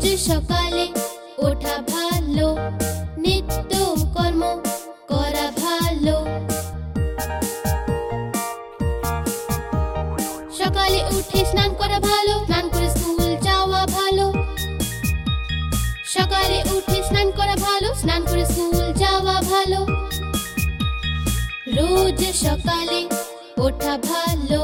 রোজ সকালে ওঠা ভালো, নিত্য কর্ম করা ভালো। সকালে উঠে স্নান করা ভালো, স্নান করে স্কুল যাওয়া ভালো। সকালে উঠে স্নান করা ভালো, স্নান করে স্কুল যাওয়া ভালো। রোজ সকালে ওঠা ভালো।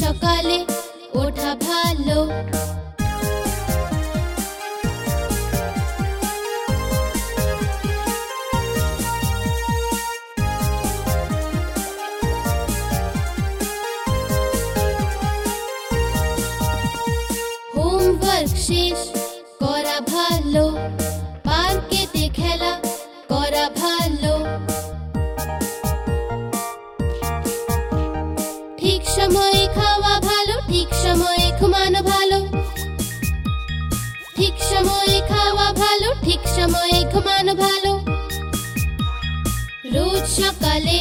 সকালে ওঠা ভালো। হোমওয়ার্ক শেষ। ঠিক সময়ে ঘুমানো ভালো। ঠিক সময়ে খাওয়া ভালো, ঠিক সময়ে ঘুমানো ভালো। রোজ সকালে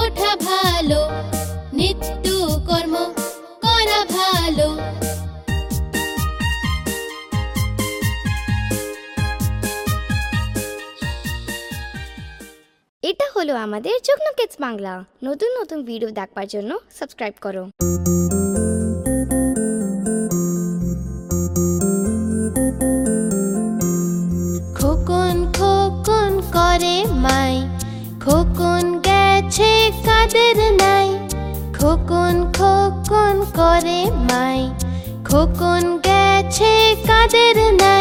ওঠা ভালো, নিত্য কর্ম করা ভালো। এটা হলো আমাদের যুগ্ন কিডস বাংলা। নতুন নতুন ভিডিও দেখবার জন্য সাবস্ক্রাইব করো। মাই খোকন গেছে কাদের নাই?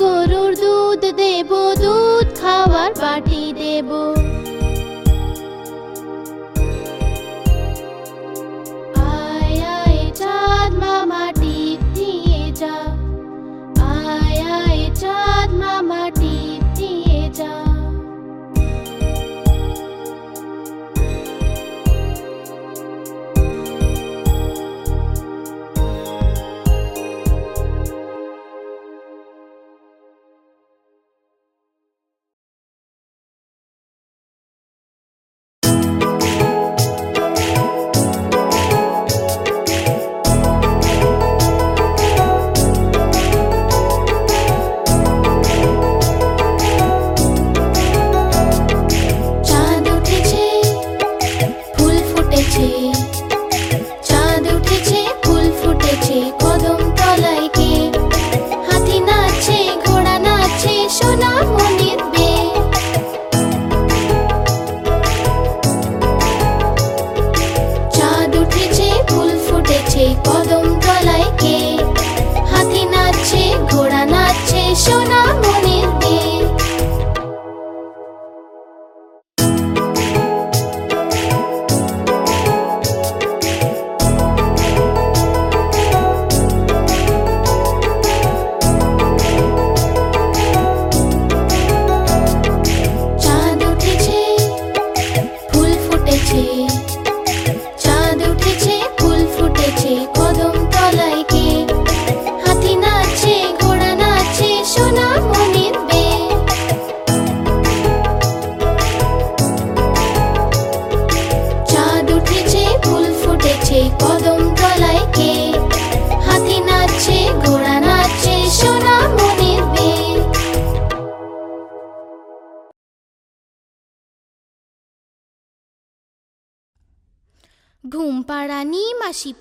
গরু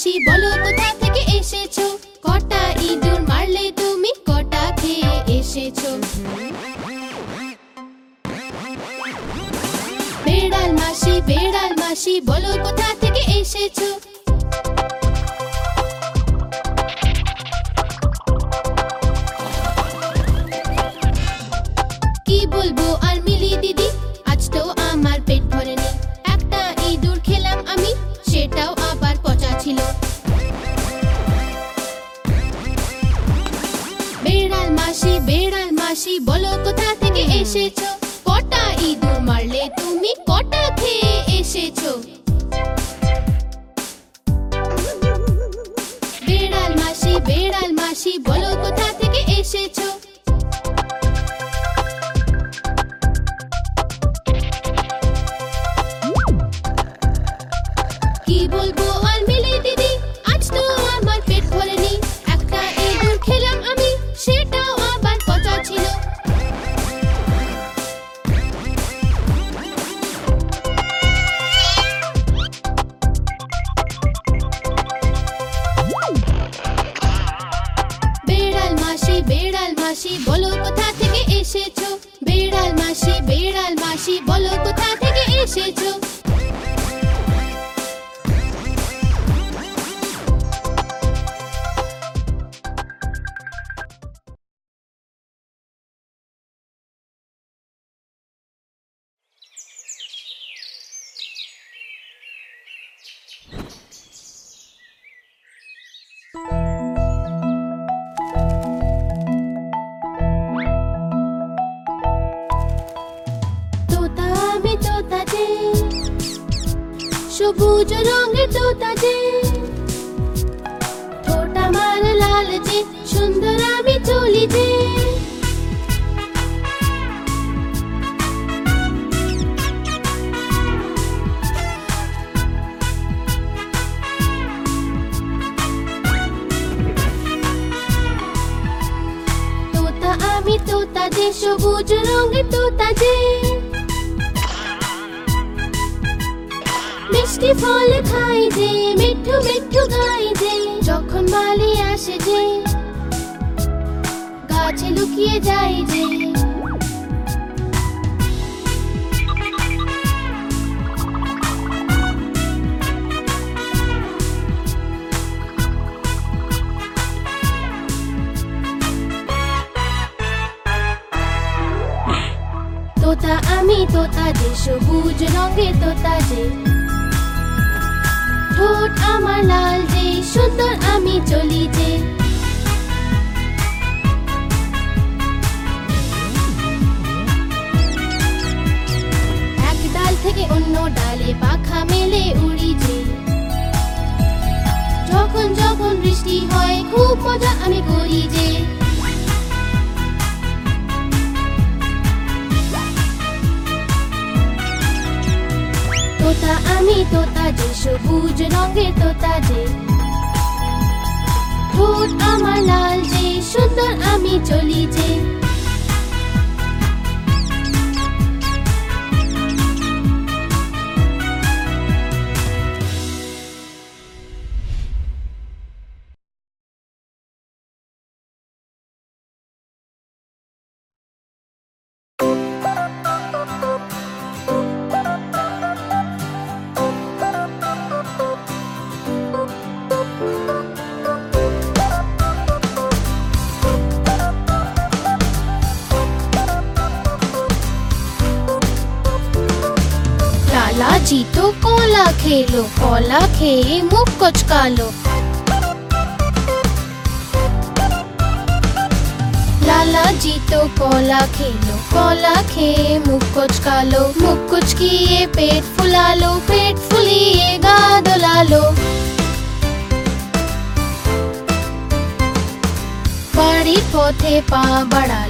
মাসি বলো কোথা থেকে এসেছ? কটা ইঁদুর মারলে তুমি কটা খেয়ে এসেছ? বেড়াল মাসি বেড়াল মাসি, বলো কোথা থেকে এসেছ? কি বলব মাসি বলো কোথা থেকে এসেছ? কটা ইঁদুর মারলে তুমি সবুজ রঙের তোতা যে। ঠোঁট আমার লাল যে, সুন্দর আমি চলি যে। আমি তোতা যে, সবুজ রঙের তোতা যে। মিষ্টি ফল খাই যে, মিঠু মিঠু গাই যে, যখন মালি আসে যে, গাছে লুকিয়ে যাই যে। তোতা আমি তোতা যে, সবুজ রঙের তোতা যে ঠোঁট আমার লাল যে সুন্দর আমি চলি যে। এক ডাল থেকে অন্য ডালে পাখা মেলে উড়ি যে। যখন যখন বৃষ্টি হয়, খুব মজা আমি করি যে। তোতা আমি তোতা যে, সবুজ রঙে তোতা যে। ঠোঁট আমার লাল যে, সুন্দর আমি চলি যে। কালো কলা খেয়ে মুখ কচকালো লালাজি তো কলা খেলো কলা খেয়ে মুখ কচকালো মুখ কুচকিয়ে পেট ফুলালো পেট ফুলিয়ে গা দোলালো বাড়ির পথে পা বাড়ালো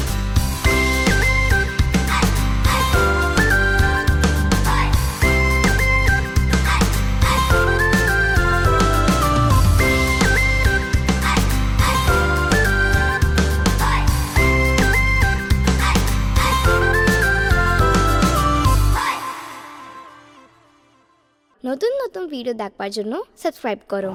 নতুন ভিডিও দেখবার জন্য সাবস্ক্রাইব করো।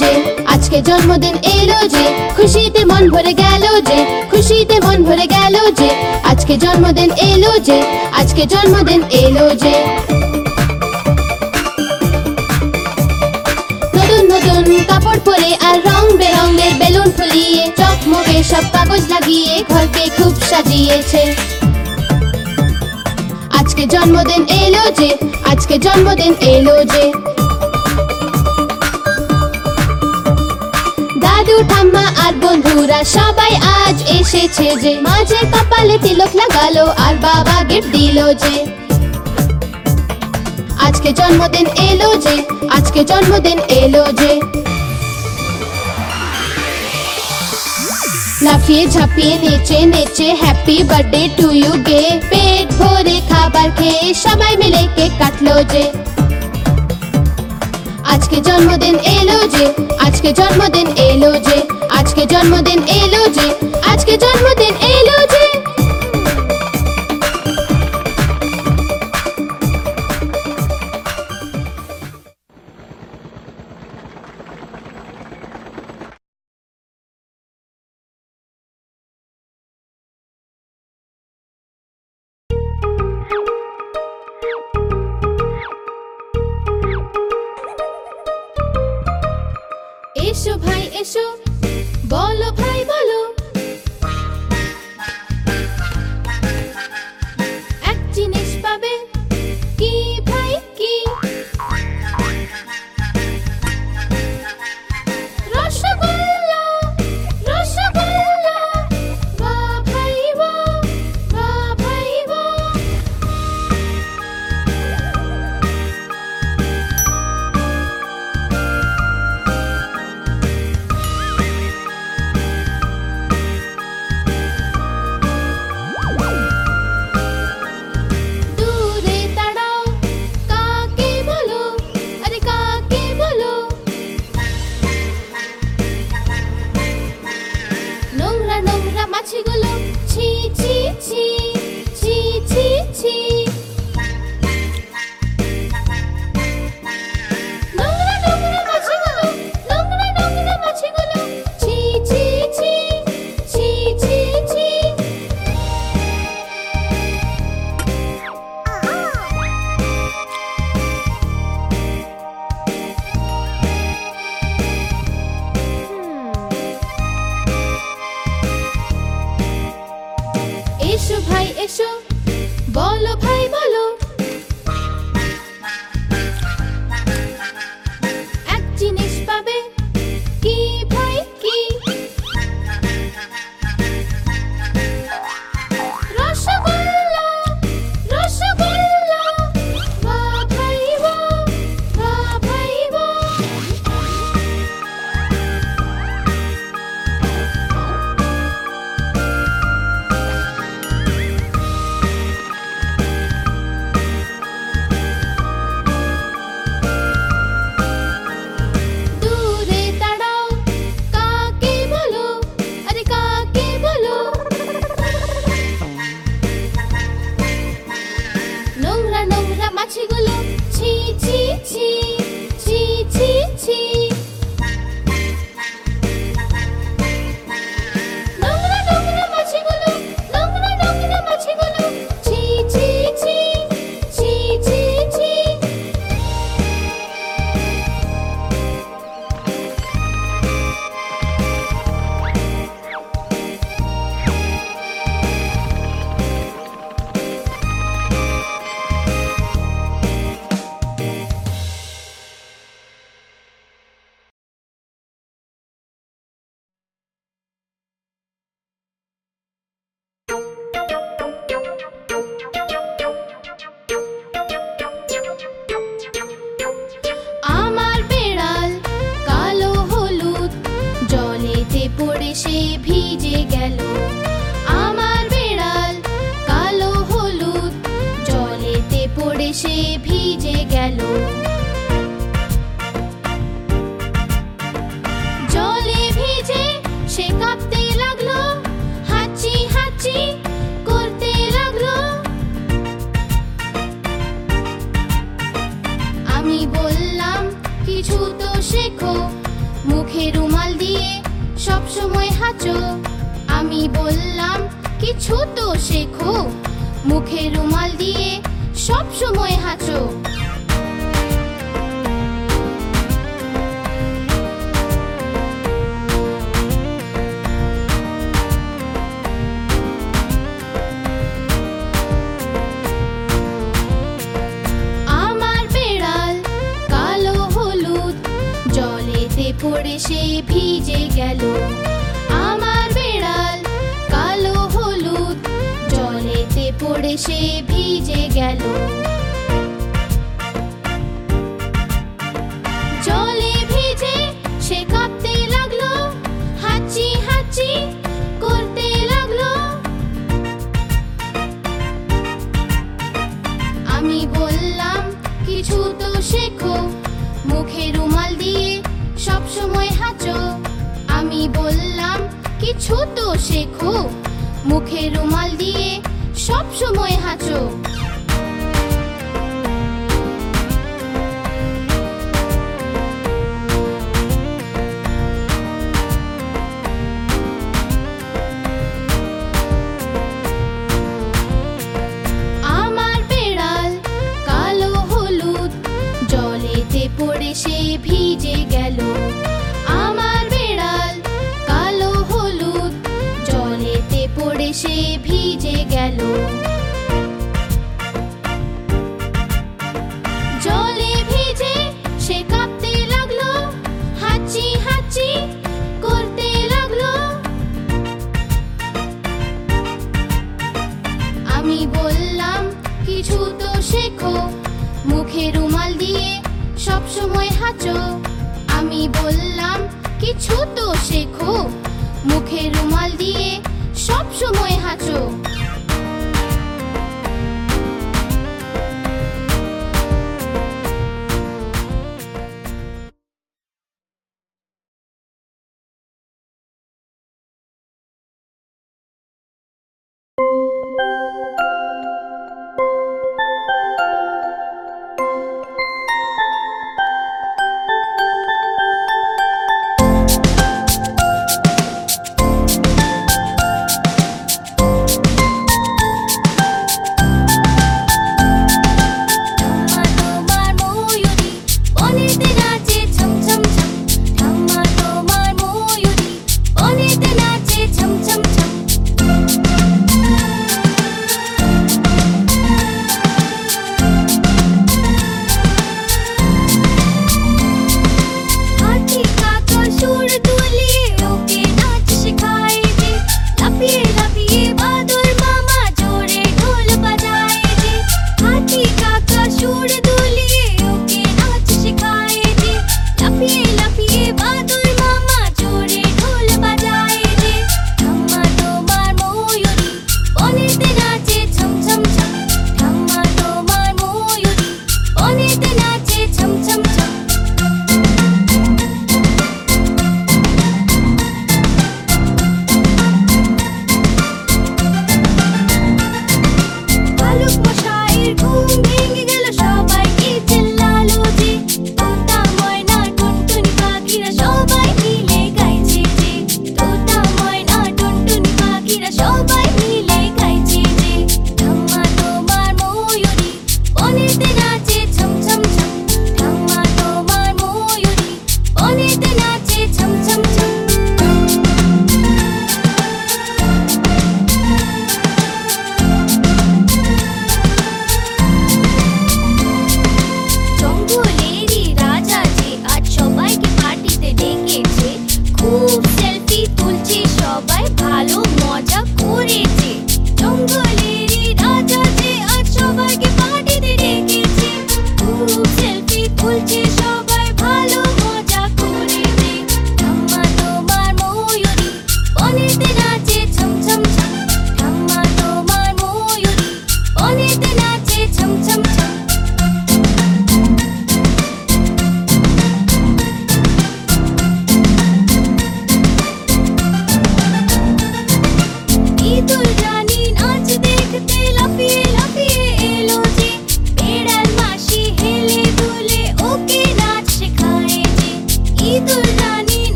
যে, আজকে জন্মদিন এলো যে, খুশিতে মন ভরে গেল যে, খুশিতে মন ভরে গেল যে, আজকে জন্মদিন এলো যে, আজকে জন্মদিন এলো যে। নতুন নতুন কাপড় পরে আর রং বেরঙের বেলুন ফুলিয়ে চকমকে সব কাগজ লাগিয়ে, ঘরকে খুব সাজিয়েছে। আজকে জন্মদিন এলো যে, আজকে জন্মদিন এলো যে। দাদু ঠাম্মা আর বন্ধুরা, সবাই আজ এসেছে যে। মাঝে কপালে তিলক লাগালো আর বাবা গিফট দিল যে। আজকে জন্মদিন এলো যে, আজকে জন্মদিন এলো যে। লাফিয়ে নেচে নেচে হ্যাপি বার্থডে টু ইউ গে। পেট ভরে খাবার খেয়ে সবাই মিলে কেক কাটলো যে। আজকে জন্মদিন এলো যে, আজকে জন্মদিন এলো যে, আজকে জন্মদিন এলো যে, আজকে জন্মদিন এলো যে। এসো ভাই এসো। বলো কিছু তো শেখো। মুখে রুমাল দিয়ে সব সময় হাঁচো। পড়ে সে ভিজে গেল। পড়ে সে ভিজে গেল। জলে ভিজে সে কাঁপতে লাগল, হাঁচি হাঁচি করতে লাগল। আমি বললাম, কিছু তো শেখো মুখে রুমাল দিয়ে সব সময় হাঁচো। আমি বললাম, কিছু তো শেখো মুখে রুমাল দিয়ে সব সময় হাঁচো।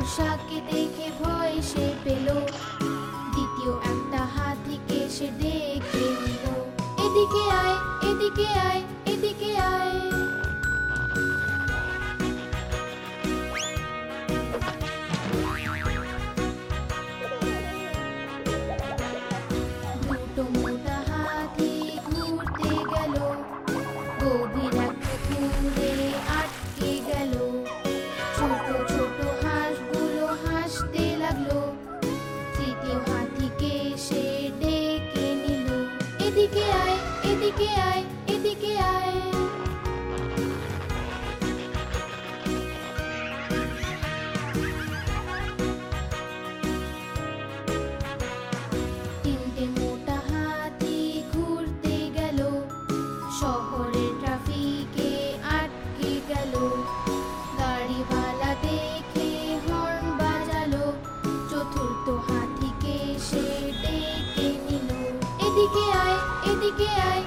মোটা দেখে ভয় সে পেল। দ্বিতীয় একটা হাতিকে সে ডেকে নিল। এদিকে আয় এদিকে আয় এদিকে আয়। এদিকে আয় এদিকে আয়। তিনটে মোটা হাতি ঘুরতে গেল ট্রাফিকে আটকে গেল। গাড়িওয়ালা হর্ন বাজালো, চতুর্থ হাতিকে সে এদিকে আয় এদিকে আয়।